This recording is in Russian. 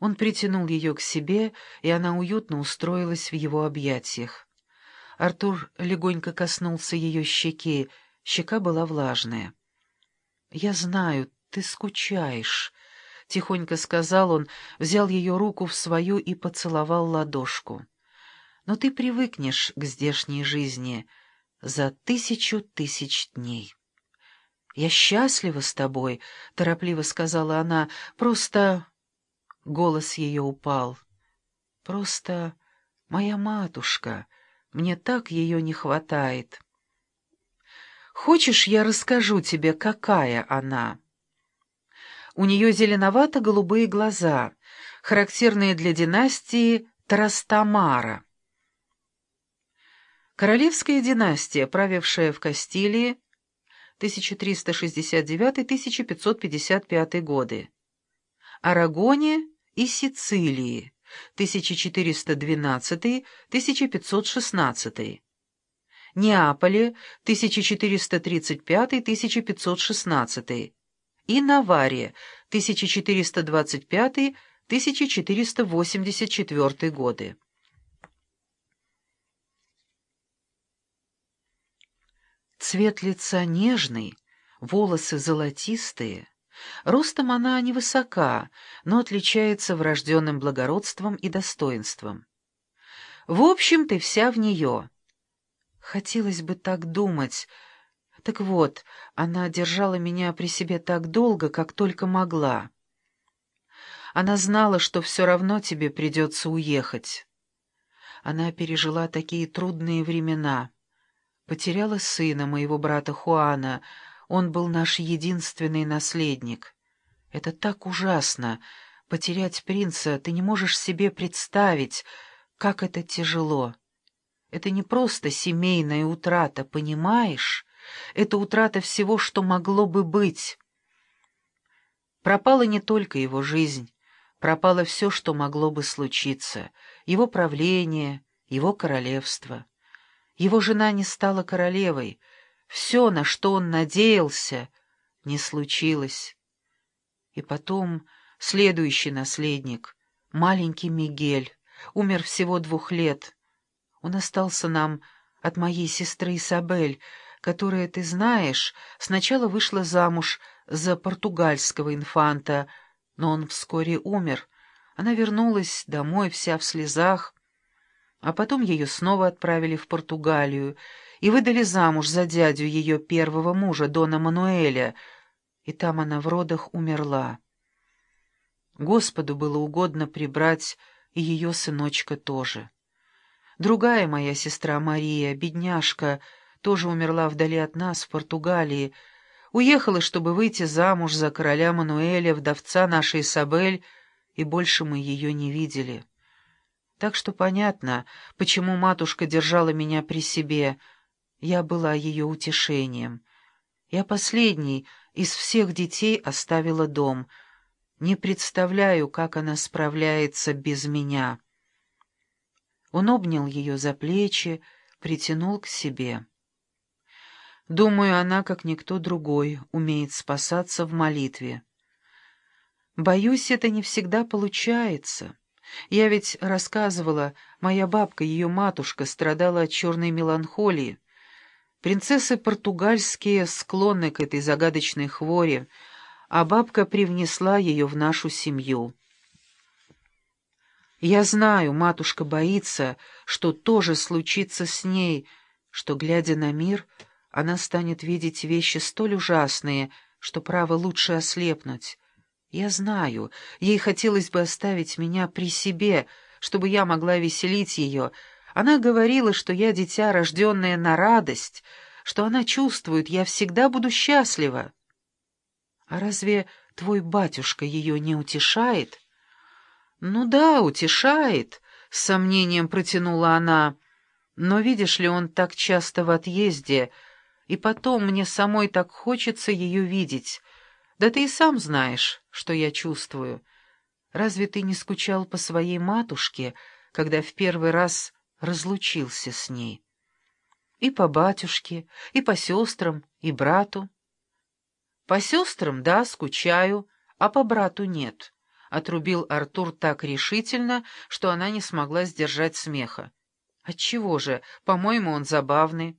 Он притянул ее к себе, и она уютно устроилась в его объятиях. Артур легонько коснулся ее щеки, щека была влажная. «Я знаю, ты скучаешь», — тихонько сказал он, взял ее руку в свою и поцеловал ладошку. «Но ты привыкнешь к здешней жизни за тысячу тысяч дней». «Я счастлива с тобой», — торопливо сказала она, — «просто...» Голос ее упал. «Просто моя матушка, мне так ее не хватает». «Хочешь, я расскажу тебе, какая она?» У нее зеленовато-голубые глаза, характерные для династии Трастамара. Королевская династия, правившая в Кастилии 1369-1555 годы, Арагоне и Сицилии 1412-1516, Неаполе 1435-1516 и Наваре 1425-1484 годы. Цвет лица нежный, волосы золотистые, Ростом она невысока, но отличается врожденным благородством и достоинством. В общем, ты вся в нее. Хотелось бы так думать. Так вот, она держала меня при себе так долго, как только могла. Она знала, что все равно тебе придется уехать. Она пережила такие трудные времена. Потеряла сына, моего брата Хуана, он был наш единственный наследник. Это так ужасно. Потерять принца ты не можешь себе представить, как это тяжело. Это не просто семейная утрата, понимаешь? Это утрата всего, что могло бы быть. Пропала не только его жизнь, пропало все, что могло бы случиться. Его правление, его королевство. Его жена не стала королевой — все, на что он надеялся, не случилось. И потом следующий наследник, маленький Мигель, умер всего двух лет. Он остался нам от моей сестры Исабель, которая, ты знаешь, сначала вышла замуж за португальского инфанта, но он вскоре умер. Она вернулась домой вся в слезах, а потом ее снова отправили в Португалию, и выдали замуж за дядю ее первого мужа, Дона Мануэля, и там она в родах умерла. Господу было угодно прибрать и ее сыночка тоже. Другая моя сестра Мария, бедняжка, тоже умерла вдали от нас, в Португалии, уехала, чтобы выйти замуж за короля Мануэля, вдовца нашей Сабель, и больше мы ее не видели. Так что понятно, почему матушка держала меня при себе — я была ее утешением. Я последний из всех детей оставила дом. Не представляю, как она справляется без меня. Он обнял ее за плечи, притянул к себе. Думаю, она, как никто другой, умеет спасаться в молитве. Боюсь, это не всегда получается. Я ведь рассказывала, моя бабка, ее матушка, страдала от черной меланхолии. Принцессы португальские склонны к этой загадочной хворе, а бабка привнесла ее в нашу семью. Я знаю, матушка боится, что тоже случится с ней, что, глядя на мир, она станет видеть вещи столь ужасные, что право лучше ослепнуть. Я знаю, ей хотелось бы оставить меня при себе, чтобы я могла веселить ее, она говорила, что я дитя, рожденное на радость, что она чувствует, я всегда буду счастлива. А разве твой батюшка ее не утешает? Ну да, утешает, — с сомнением протянула она. Но видишь ли, он так часто в отъезде, и потом мне самой так хочется ее видеть. Да ты и сам знаешь, что я чувствую. Разве ты не скучал по своей матушке, когда в первый раз разлучился с ней. И по батюшке, и по сестрам, и брату. По сестрам, да, скучаю, а по брату нет. — отрубил Артур так решительно, что она не смогла сдержать смеха. «Отчего же? По-моему, он забавный».